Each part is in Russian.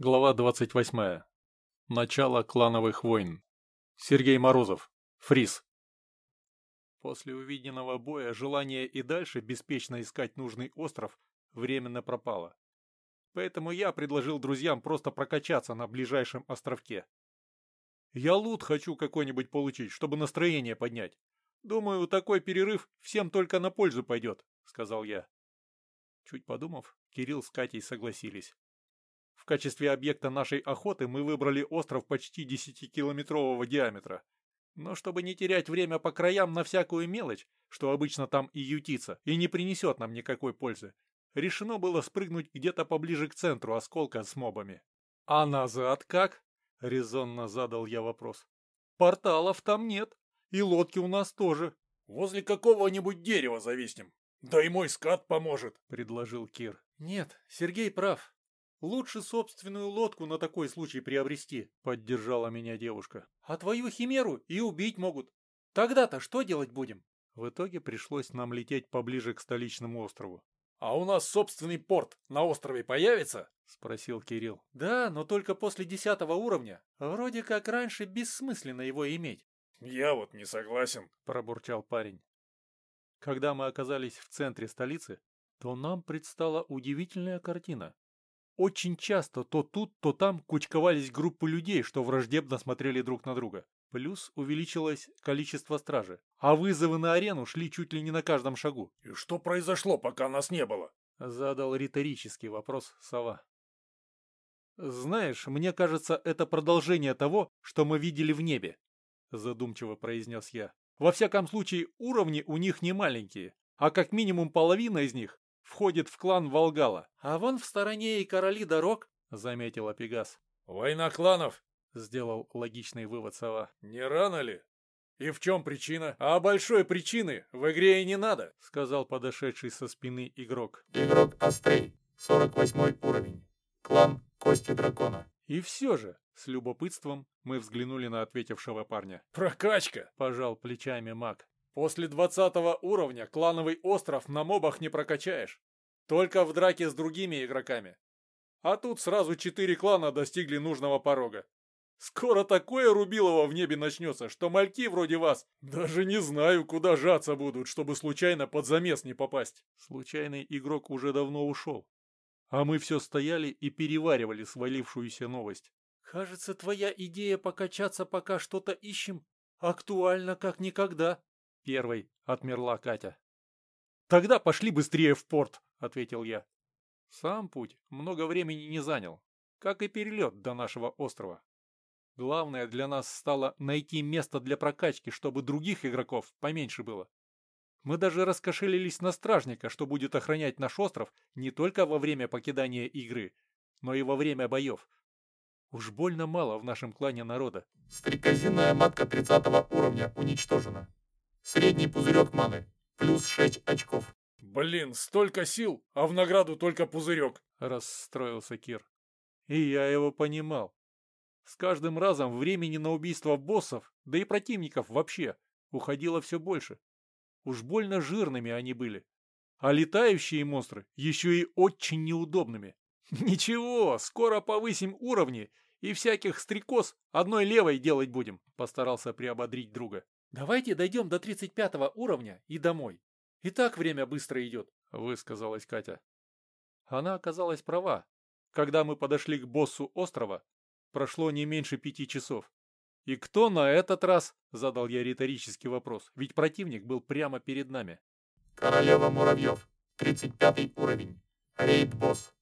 Глава 28. Начало клановых войн. Сергей Морозов. Фриз. После увиденного боя желание и дальше беспечно искать нужный остров временно пропало. Поэтому я предложил друзьям просто прокачаться на ближайшем островке. Я лут хочу какой-нибудь получить, чтобы настроение поднять. Думаю, такой перерыв всем только на пользу пойдет, сказал я. Чуть подумав, Кирилл с Катей согласились. В качестве объекта нашей охоты мы выбрали остров почти 10-километрового диаметра. Но чтобы не терять время по краям на всякую мелочь, что обычно там и ютится, и не принесет нам никакой пользы, решено было спрыгнуть где-то поближе к центру осколка с мобами. «А назад как?» — резонно задал я вопрос. «Порталов там нет, и лодки у нас тоже». «Возле какого-нибудь дерева зависнем. Да и мой скат поможет», — предложил Кир. «Нет, Сергей прав. Лучше собственную лодку на такой случай приобрести», — поддержала меня девушка. «А твою химеру и убить могут. Тогда-то что делать будем?» В итоге пришлось нам лететь поближе к столичному острову. «А у нас собственный порт на острове появится?» — спросил Кирилл. «Да, но только после десятого уровня. Вроде как раньше бессмысленно его иметь». «Я вот не согласен», — пробурчал парень. Когда мы оказались в центре столицы, то нам предстала удивительная картина. Очень часто то тут, то там кучковались группы людей, что враждебно смотрели друг на друга. Плюс увеличилось количество стражи. А вызовы на арену шли чуть ли не на каждом шагу. «И что произошло, пока нас не было?» Задал риторический вопрос сова. «Знаешь, мне кажется, это продолжение того, что мы видели в небе», задумчиво произнес я. «Во всяком случае, уровни у них не маленькие, а как минимум половина из них входит в клан Волгала. А вон в стороне и короли дорог, заметила Пегас. Война кланов, сделал логичный вывод сова. Не рано ли? И в чем причина? А большой причины в игре и не надо, сказал подошедший со спины игрок. Игрок Астрей, 48 уровень. Клан Кости Дракона. И все же, с любопытством мы взглянули на ответившего парня. «Прокачка!» – пожал плечами маг. После двадцатого уровня клановый остров на мобах не прокачаешь. Только в драке с другими игроками. А тут сразу четыре клана достигли нужного порога. Скоро такое рубилово в небе начнется, что мальки вроде вас даже не знаю, куда жаться будут, чтобы случайно под замес не попасть. Случайный игрок уже давно ушел. А мы все стояли и переваривали свалившуюся новость. «Кажется, твоя идея покачаться, пока что-то ищем, актуальна как никогда», Первой отмерла Катя. «Тогда пошли быстрее в порт», — ответил я. Сам путь много времени не занял, как и перелет до нашего острова. Главное для нас стало найти место для прокачки, чтобы других игроков поменьше было. Мы даже раскошелились на стражника, что будет охранять наш остров не только во время покидания игры, но и во время боев. Уж больно мало в нашем клане народа. Стрекозиная матка 30 уровня уничтожена. Средний пузырек маны. Плюс 6 очков. Блин, столько сил, а в награду только пузырек. Расстроился Кир. И я его понимал. С каждым разом времени на убийство боссов, да и противников вообще, уходило все больше. Уж больно жирными они были. А летающие монстры еще и очень неудобными. Ничего, скоро повысим уровни и всяких стрекоз одной левой делать будем, постарался приободрить друга. «Давайте дойдем до 35 уровня и домой. И так время быстро идет», — высказалась Катя. Она оказалась права. Когда мы подошли к боссу острова, прошло не меньше пяти часов. «И кто на этот раз?» — задал я риторический вопрос, ведь противник был прямо перед нами. «Королева муравьев, 35 уровень. Рейд-босс.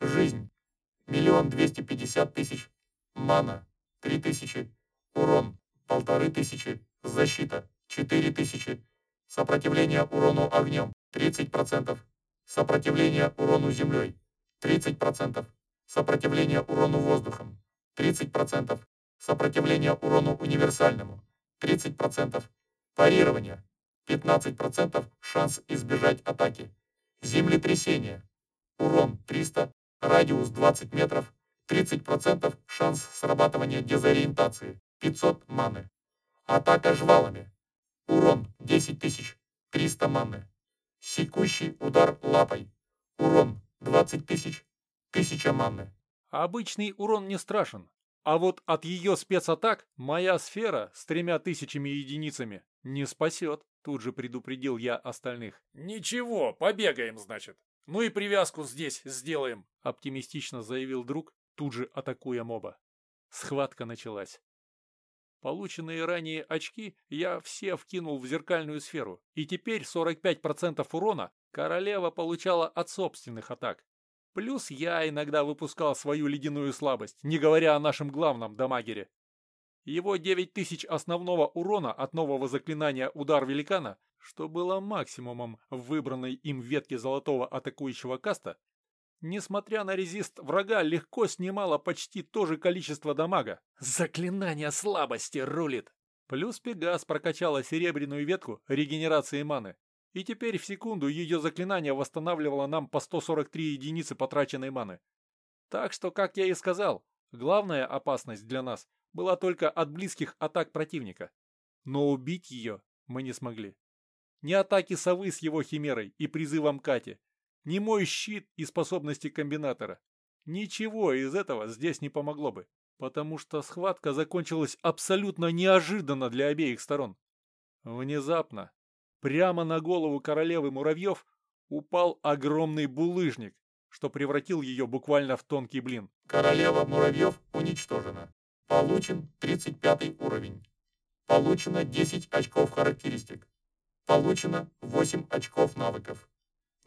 Жизнь. Миллион двести пятьдесят тысяч. Мана. Три тысячи. Урон. Полторы тысячи. Защита 4000. Сопротивление урону огнем 30%. Сопротивление урону землей 30%. Сопротивление урону воздухом 30%. Сопротивление урону универсальному 30%. Парирование 15% шанс избежать атаки. Землетрясение. Урон 300, радиус 20 метров, 30% шанс срабатывания дезориентации, 500 маны. Атака жвалами. Урон 10 тысяч. 300 маны. Секущий удар лапой. Урон 20 тысяч. 1000 маны. Обычный урон не страшен, а вот от ее спецатак моя сфера с тремя тысячами единицами не спасет, тут же предупредил я остальных. Ничего, побегаем, значит. Ну и привязку здесь сделаем, оптимистично заявил друг, тут же атакуя моба. Схватка началась. Полученные ранее очки я все вкинул в зеркальную сферу, и теперь 45% урона королева получала от собственных атак. Плюс я иногда выпускал свою ледяную слабость, не говоря о нашем главном дамагере. Его 9000 основного урона от нового заклинания «Удар великана», что было максимумом в выбранной им ветке золотого атакующего каста, несмотря на резист врага, легко снимало почти то же количество дамага. Заклинание слабости рулит. Плюс Пегас прокачала серебряную ветку регенерации маны. И теперь в секунду ее заклинание восстанавливало нам по 143 единицы потраченной маны. Так что, как я и сказал, главная опасность для нас была только от близких атак противника. Но убить ее мы не смогли. Ни атаки совы с его химерой и призывом Кати, ни мой щит и способности комбинатора. Ничего из этого здесь не помогло бы, потому что схватка закончилась абсолютно неожиданно для обеих сторон. Внезапно, прямо на голову королевы муравьев, упал огромный булыжник, что превратил ее буквально в тонкий блин. Королева муравьев уничтожена. Получен 35 уровень. Получено 10 очков характеристик. Получено 8 очков навыков.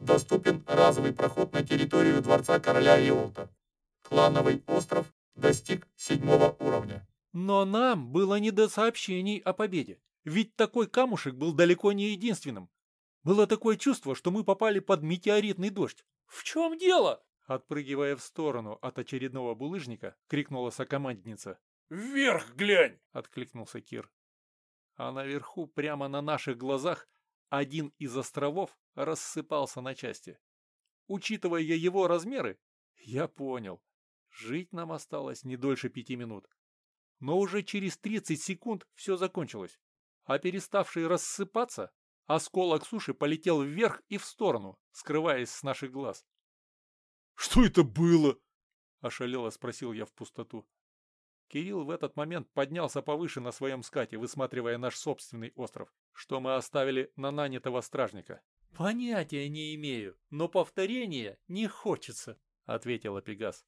Доступен разовый проход на территорию дворца короля Иолта. Клановый остров достиг седьмого уровня. Но нам было не до сообщений о победе. Ведь такой камушек был далеко не единственным. Было такое чувство, что мы попали под метеоритный дождь. «В чем дело?» Отпрыгивая в сторону от очередного булыжника, крикнула сокомандница. «Вверх глянь!» — откликнулся Кир. А наверху, прямо на наших глазах, один из островов рассыпался на части. Учитывая его размеры, я понял, жить нам осталось не дольше пяти минут. Но уже через 30 секунд все закончилось, а переставший рассыпаться, осколок суши полетел вверх и в сторону, скрываясь с наших глаз. «Что это было?» – ошалело спросил я в пустоту. Кирилл в этот момент поднялся повыше на своем скате, высматривая наш собственный остров, что мы оставили на нанятого стражника. «Понятия не имею, но повторения не хочется», — ответила Пегас.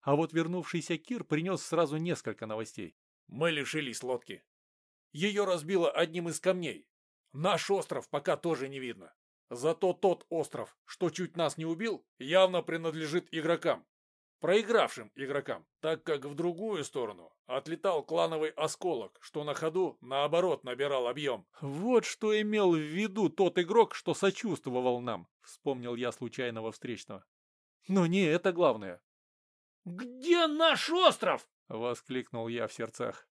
А вот вернувшийся Кир принес сразу несколько новостей. «Мы лишились лодки. Ее разбило одним из камней. Наш остров пока тоже не видно. Зато тот остров, что чуть нас не убил, явно принадлежит игрокам проигравшим игрокам, так как в другую сторону отлетал клановый осколок, что на ходу, наоборот, набирал объем. «Вот что имел в виду тот игрок, что сочувствовал нам», — вспомнил я случайного встречного. «Но не это главное». «Где наш остров?» — воскликнул я в сердцах.